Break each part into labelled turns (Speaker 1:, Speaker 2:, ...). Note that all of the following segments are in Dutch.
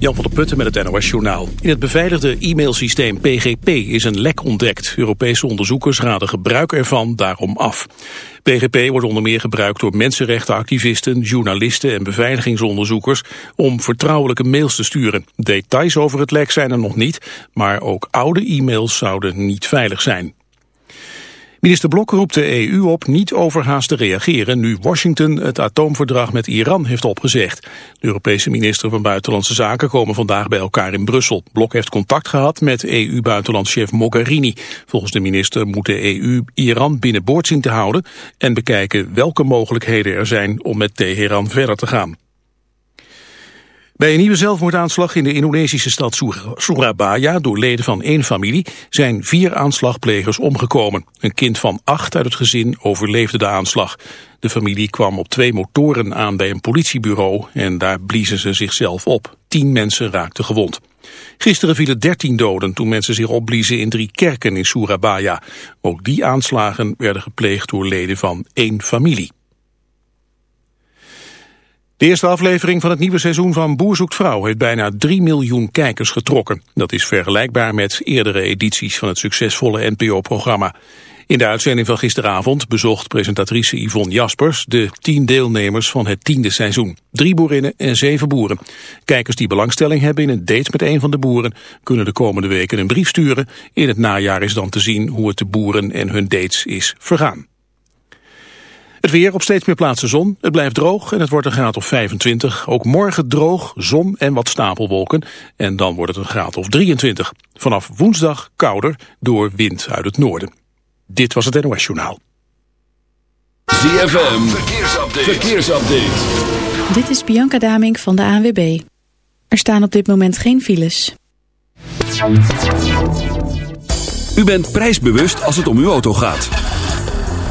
Speaker 1: Jan van der Putten met het NOS Journaal. In het beveiligde e-mailsysteem PGP is een lek ontdekt. Europese onderzoekers raden gebruik ervan daarom af. PGP wordt onder meer gebruikt door mensenrechtenactivisten, journalisten en beveiligingsonderzoekers om vertrouwelijke mails te sturen. Details over het lek zijn er nog niet, maar ook oude e-mails zouden niet veilig zijn. Minister Blok roept de EU op niet overhaast te reageren nu Washington het atoomverdrag met Iran heeft opgezegd. De Europese minister van Buitenlandse Zaken komen vandaag bij elkaar in Brussel. Blok heeft contact gehad met EU-buitenlandchef Mogherini. Volgens de minister moet de EU Iran binnenboord zien te houden en bekijken welke mogelijkheden er zijn om met Teheran verder te gaan. Bij een nieuwe zelfmoordaanslag in de Indonesische stad Surabaya door leden van één familie zijn vier aanslagplegers omgekomen. Een kind van acht uit het gezin overleefde de aanslag. De familie kwam op twee motoren aan bij een politiebureau en daar bliezen ze zichzelf op. Tien mensen raakten gewond. Gisteren vielen dertien doden toen mensen zich opbliezen in drie kerken in Surabaya. Ook die aanslagen werden gepleegd door leden van één familie. De eerste aflevering van het nieuwe seizoen van Boer zoekt vrouw heeft bijna 3 miljoen kijkers getrokken. Dat is vergelijkbaar met eerdere edities van het succesvolle NPO-programma. In de uitzending van gisteravond bezocht presentatrice Yvonne Jaspers de tien deelnemers van het tiende seizoen. Drie boerinnen en zeven boeren. Kijkers die belangstelling hebben in een date met een van de boeren kunnen de komende weken een brief sturen. In het najaar is dan te zien hoe het de boeren en hun dates is vergaan. Het weer op steeds meer plaatsen zon. Het blijft droog en het wordt een graad of 25. Ook morgen droog, zon en wat stapelwolken. En dan wordt het een graad of 23. Vanaf woensdag kouder door wind uit het noorden. Dit was het NOS Journaal.
Speaker 2: ZFM, verkeersupdate. verkeersupdate.
Speaker 3: Dit is Bianca Damink van de ANWB. Er staan op dit moment geen files.
Speaker 2: U bent prijsbewust als het om uw auto gaat.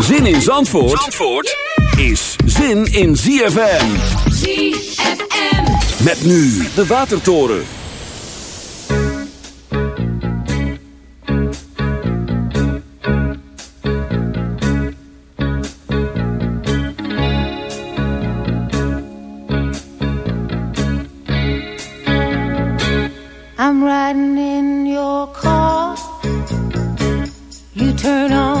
Speaker 2: Zin in Zandvoort, Zandvoort is zin in ZFM.
Speaker 4: ZFM.
Speaker 2: Met nu de Watertoren.
Speaker 5: I'm riding in your car. You turn on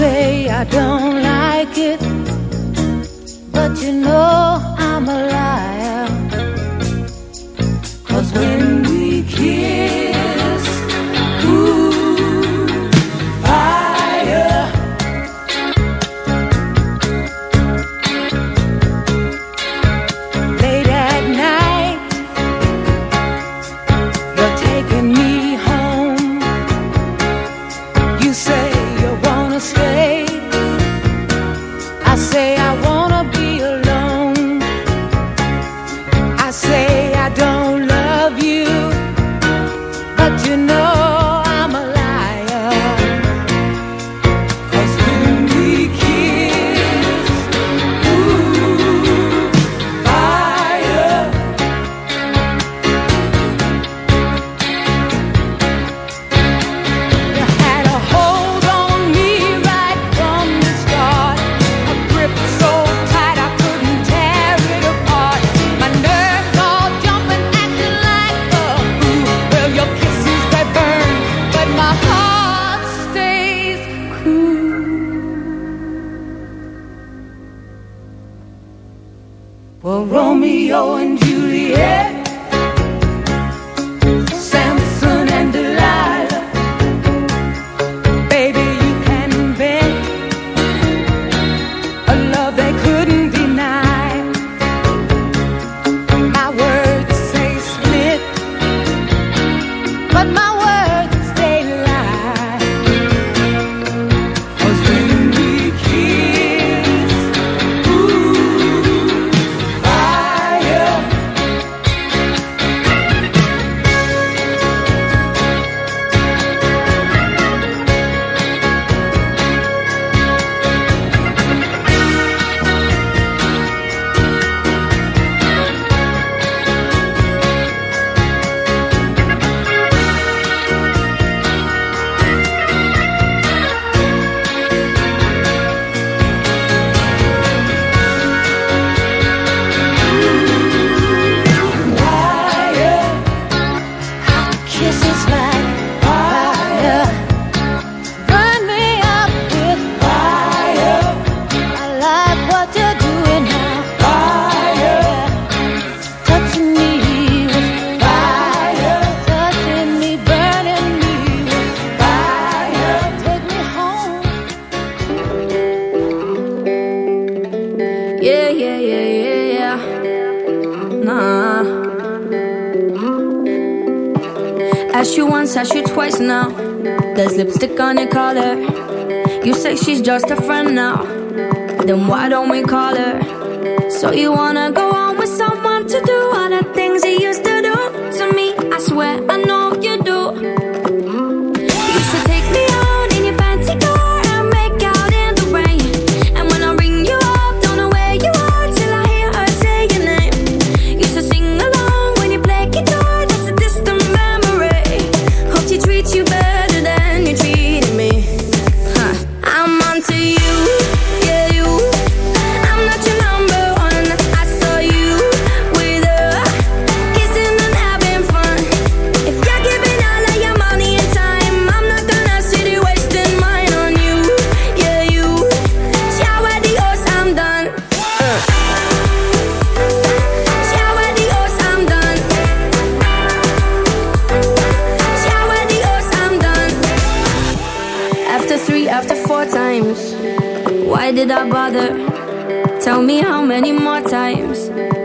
Speaker 5: say I don't like it. But you know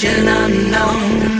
Speaker 6: Destination unknown,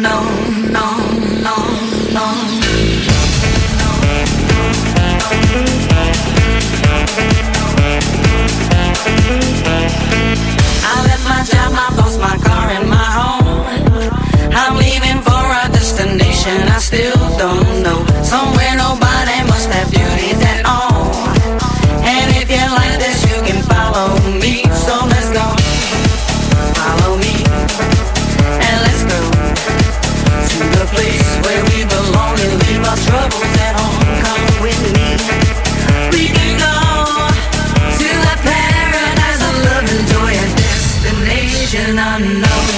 Speaker 7: unknown.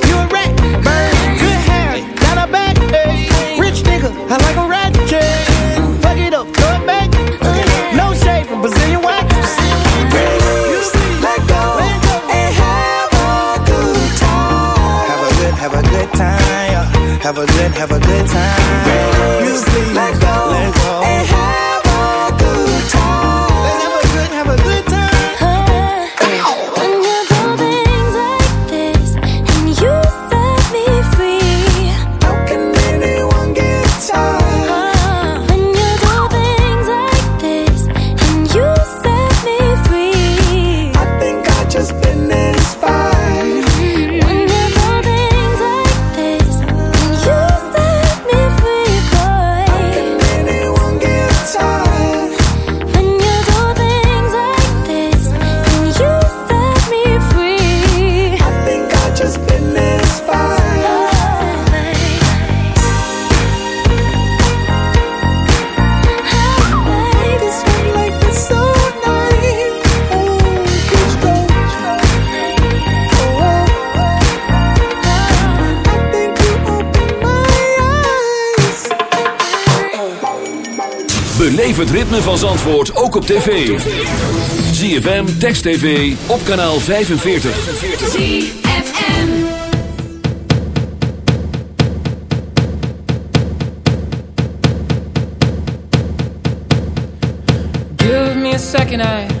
Speaker 8: a have a good time. You please
Speaker 2: Beleef het ritme van Zandvoort ook op tv. ZFM, Text TV, op kanaal 45.
Speaker 9: Give me a second, I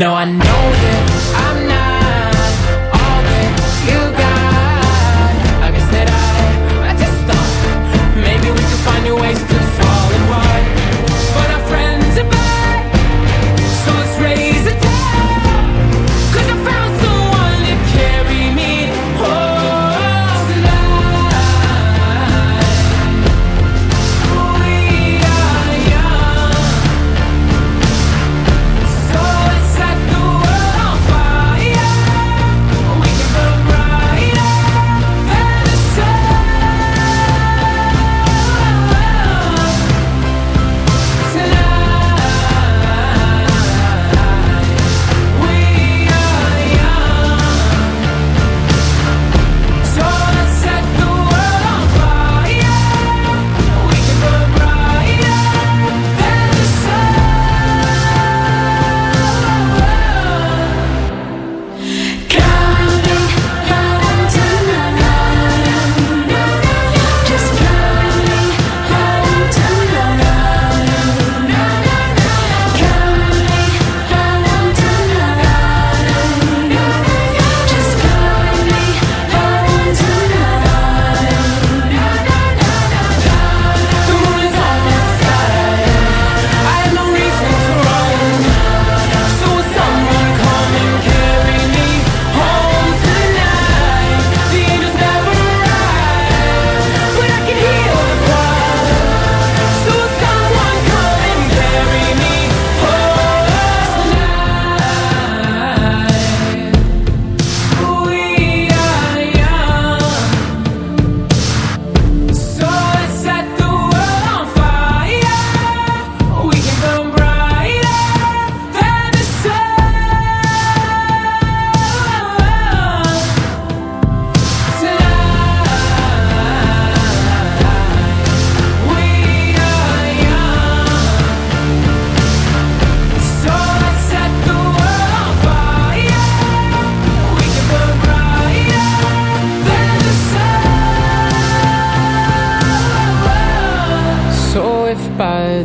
Speaker 9: No, I know.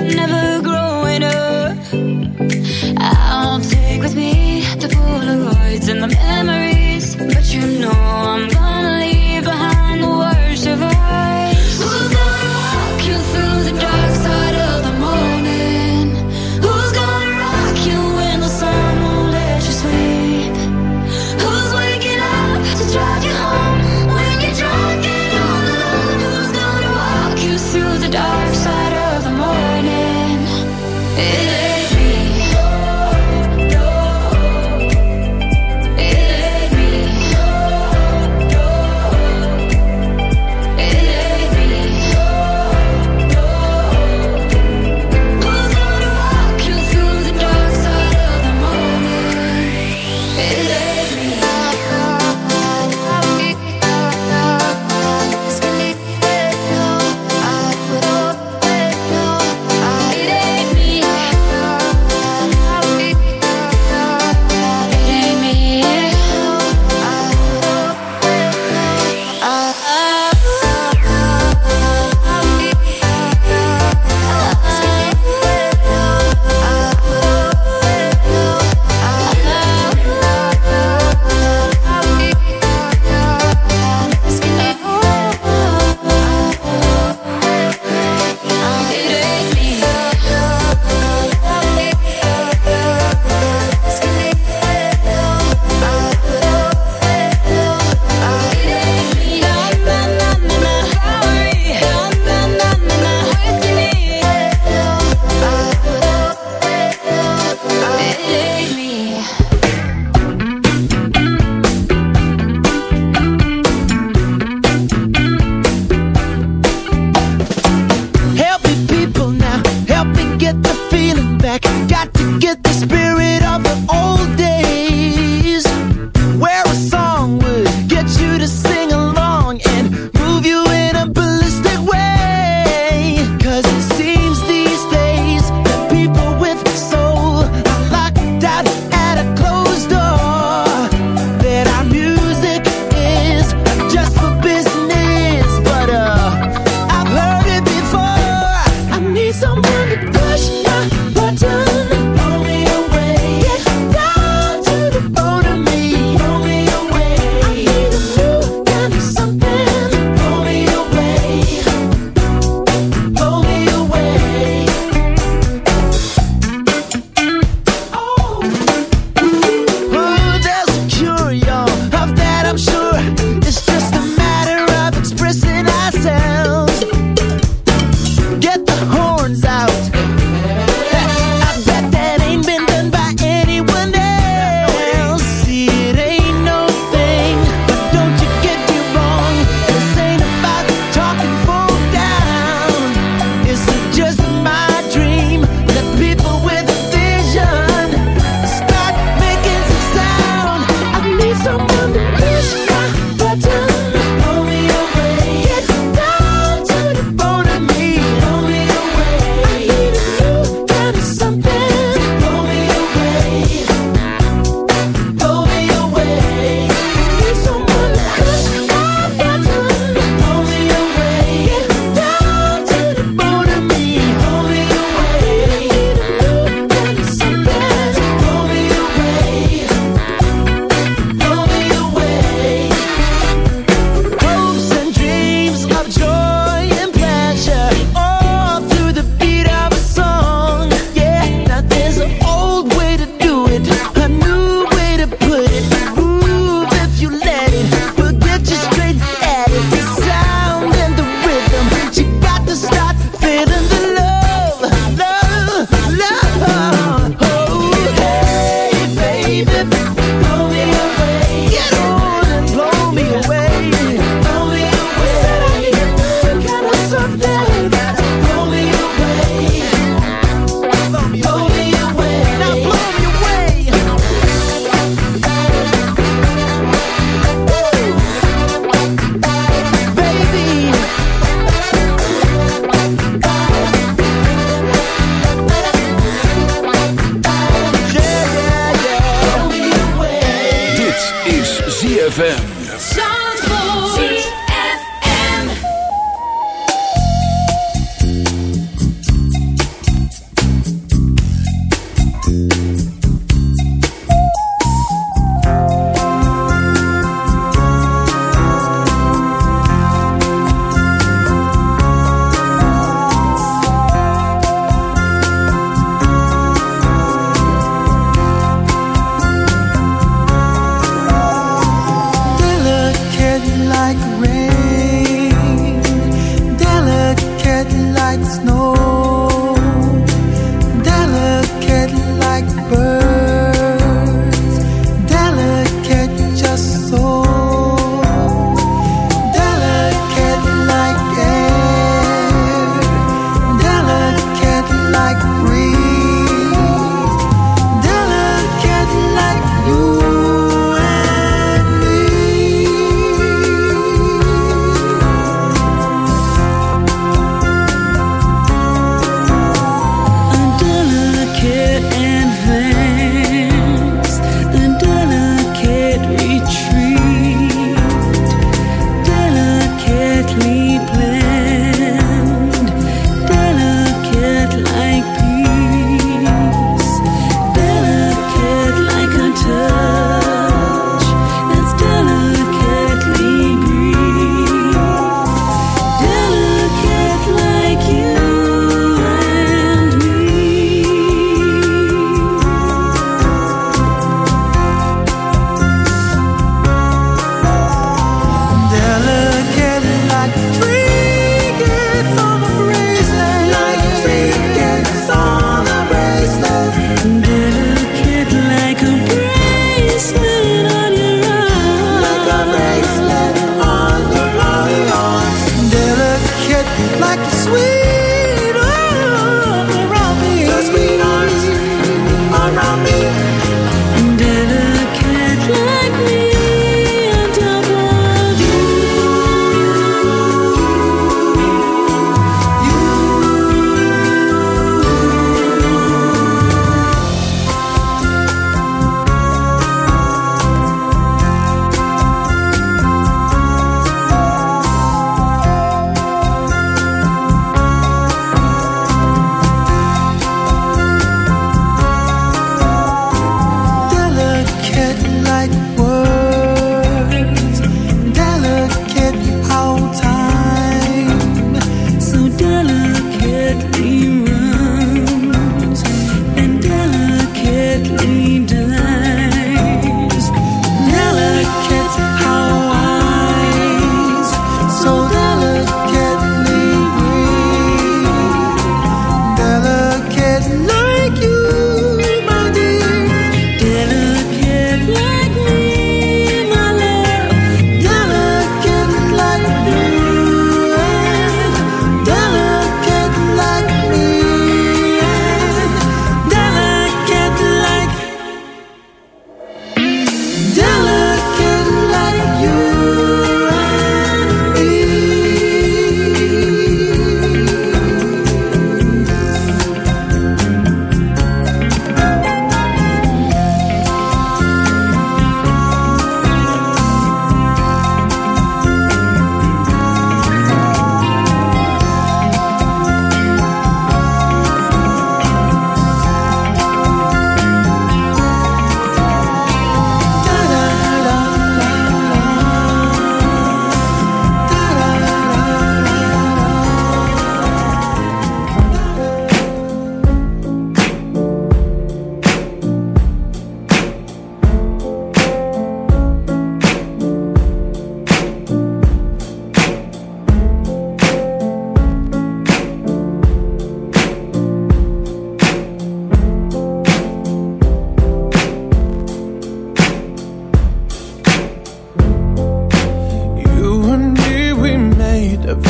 Speaker 10: never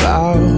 Speaker 11: out.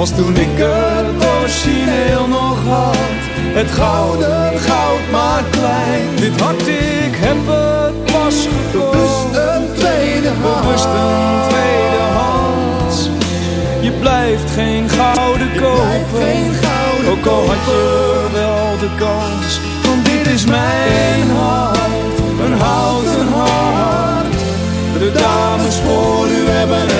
Speaker 12: Als toen ik het origineel nog had, het gouden goud maar klein. Dit hart, ik heb het pas gekocht. Bewust een tweede hand. Bewust een tweede hand. Je blijft geen gouden kopen, ook al had je wel de kans. Want dit is mijn hart, een houten hart. De dames voor u hebben